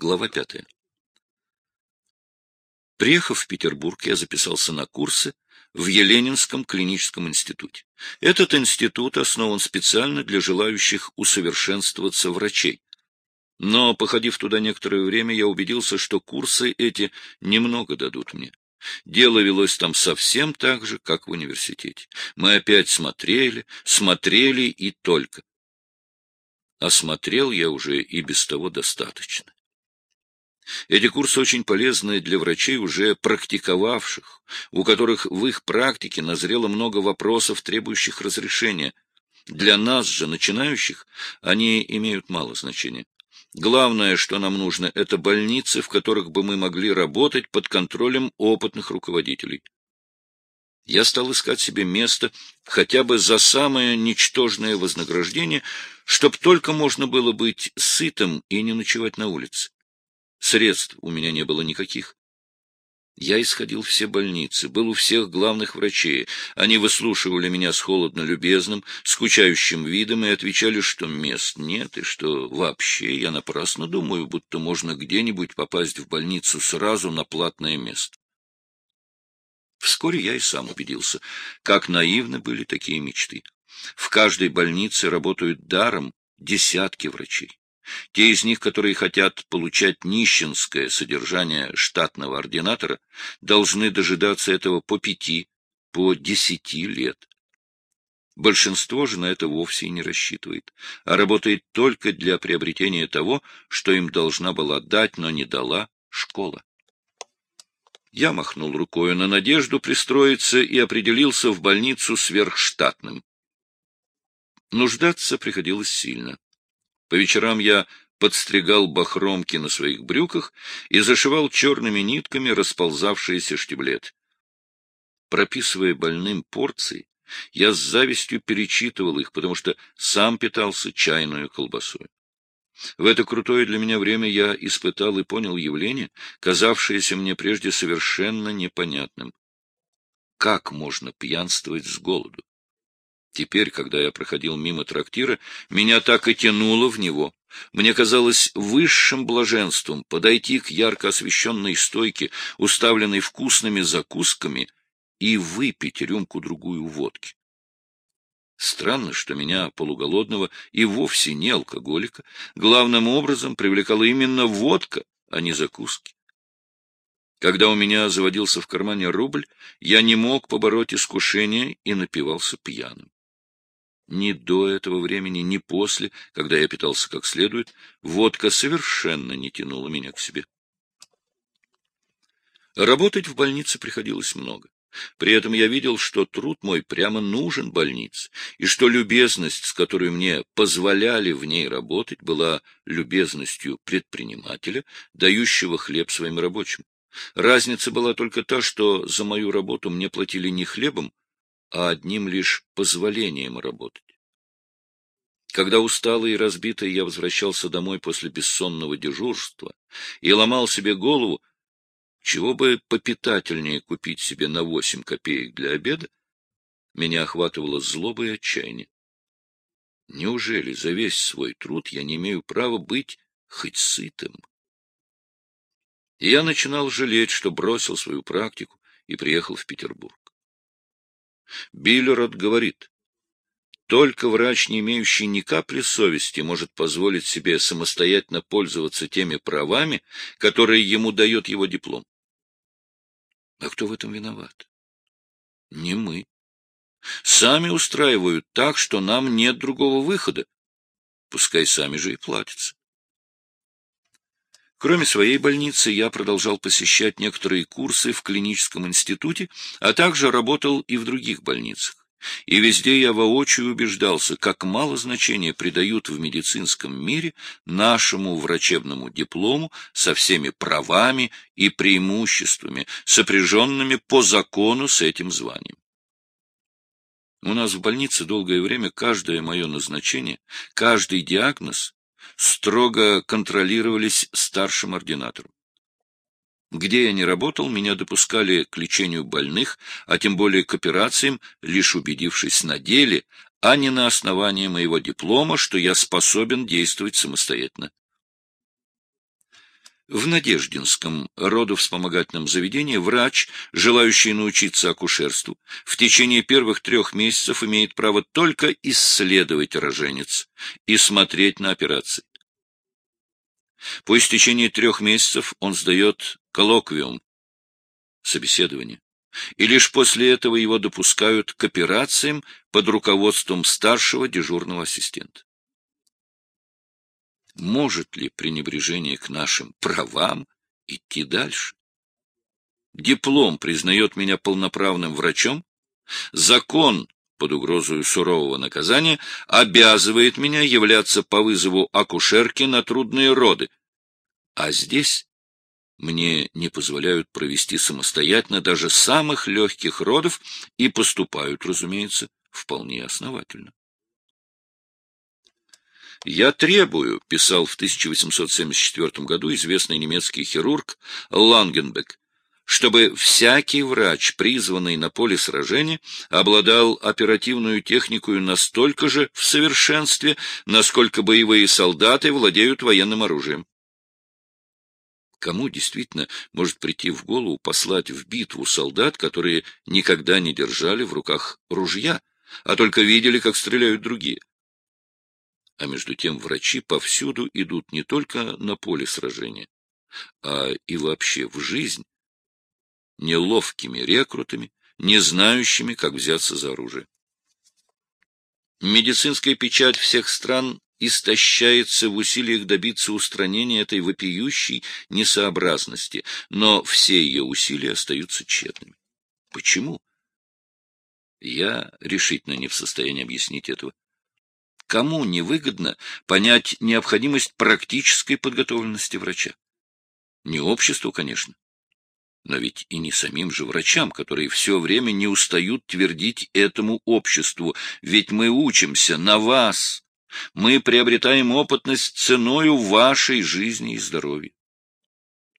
Глава пятая. Приехав в Петербург, я записался на курсы в Еленинском клиническом институте. Этот институт основан специально для желающих усовершенствоваться врачей. Но, походив туда некоторое время, я убедился, что курсы эти немного дадут мне. Дело велось там совсем так же, как в университете. Мы опять смотрели, смотрели и только. Осмотрел я уже и без того достаточно. Эти курсы очень полезны для врачей, уже практиковавших, у которых в их практике назрело много вопросов, требующих разрешения. Для нас же, начинающих, они имеют мало значения. Главное, что нам нужно, это больницы, в которых бы мы могли работать под контролем опытных руководителей. Я стал искать себе место хотя бы за самое ничтожное вознаграждение, чтоб только можно было быть сытым и не ночевать на улице. Средств у меня не было никаких. Я исходил все больницы, был у всех главных врачей. Они выслушивали меня с холодно-любезным, скучающим видом и отвечали, что мест нет, и что вообще я напрасно думаю, будто можно где-нибудь попасть в больницу сразу на платное место. Вскоре я и сам убедился, как наивны были такие мечты. В каждой больнице работают даром десятки врачей. Те из них, которые хотят получать нищенское содержание штатного ординатора, должны дожидаться этого по пяти, по десяти лет. Большинство же на это вовсе не рассчитывает, а работает только для приобретения того, что им должна была дать, но не дала школа. Я махнул рукою на надежду пристроиться и определился в больницу сверхштатным. Нуждаться приходилось сильно. По вечерам я подстригал бахромки на своих брюках и зашивал черными нитками расползавшиеся штиблет. Прописывая больным порции, я с завистью перечитывал их, потому что сам питался чайную колбасой. В это крутое для меня время я испытал и понял явление, казавшееся мне прежде совершенно непонятным. Как можно пьянствовать с голоду? Теперь, когда я проходил мимо трактира, меня так и тянуло в него. Мне казалось высшим блаженством подойти к ярко освещенной стойке, уставленной вкусными закусками, и выпить рюмку-другую водки. Странно, что меня, полуголодного и вовсе не алкоголика, главным образом привлекала именно водка, а не закуски. Когда у меня заводился в кармане рубль, я не мог побороть искушение и напивался пьяным. Ни до этого времени, ни после, когда я питался как следует, водка совершенно не тянула меня к себе. Работать в больнице приходилось много. При этом я видел, что труд мой прямо нужен больнице, и что любезность, с которой мне позволяли в ней работать, была любезностью предпринимателя, дающего хлеб своим рабочим. Разница была только та, что за мою работу мне платили не хлебом, а одним лишь позволением работать. Когда усталый и разбитый я возвращался домой после бессонного дежурства и ломал себе голову, чего бы попитательнее купить себе на восемь копеек для обеда, меня охватывало злоба и отчаяние. Неужели за весь свой труд я не имею права быть хоть сытым? И я начинал жалеть, что бросил свою практику и приехал в Петербург. Биллерот говорит, только врач, не имеющий ни капли совести, может позволить себе самостоятельно пользоваться теми правами, которые ему дает его диплом. А кто в этом виноват? Не мы. Сами устраивают так, что нам нет другого выхода. Пускай сами же и платятся. Кроме своей больницы, я продолжал посещать некоторые курсы в клиническом институте, а также работал и в других больницах. И везде я воочию убеждался, как мало значения придают в медицинском мире нашему врачебному диплому со всеми правами и преимуществами, сопряженными по закону с этим званием. У нас в больнице долгое время каждое мое назначение, каждый диагноз строго контролировались старшим ординатором. Где я не работал, меня допускали к лечению больных, а тем более к операциям, лишь убедившись на деле, а не на основании моего диплома, что я способен действовать самостоятельно. В Надеждинском родовспомогательном заведении врач, желающий научиться акушерству, в течение первых трех месяцев имеет право только исследовать роженец и смотреть на операции. По истечении трех месяцев он сдает коллоквиум, собеседование, и лишь после этого его допускают к операциям под руководством старшего дежурного ассистента может ли пренебрежение к нашим правам идти дальше? Диплом признает меня полноправным врачом, закон под угрозой сурового наказания обязывает меня являться по вызову акушерки на трудные роды, а здесь мне не позволяют провести самостоятельно даже самых легких родов и поступают, разумеется, вполне основательно. «Я требую», — писал в 1874 году известный немецкий хирург Лангенбек, чтобы всякий врач, призванный на поле сражения, обладал оперативную технику настолько же в совершенстве, насколько боевые солдаты владеют военным оружием. Кому действительно может прийти в голову послать в битву солдат, которые никогда не держали в руках ружья, а только видели, как стреляют другие? А между тем врачи повсюду идут не только на поле сражения, а и вообще в жизнь, неловкими рекрутами, не знающими, как взяться за оружие. Медицинская печать всех стран истощается в усилиях добиться устранения этой вопиющей несообразности, но все ее усилия остаются тщетными. Почему? Я решительно не в состоянии объяснить этого. Кому невыгодно понять необходимость практической подготовленности врача? Не обществу, конечно. Но ведь и не самим же врачам, которые все время не устают твердить этому обществу. Ведь мы учимся на вас. Мы приобретаем опытность ценою вашей жизни и здоровья.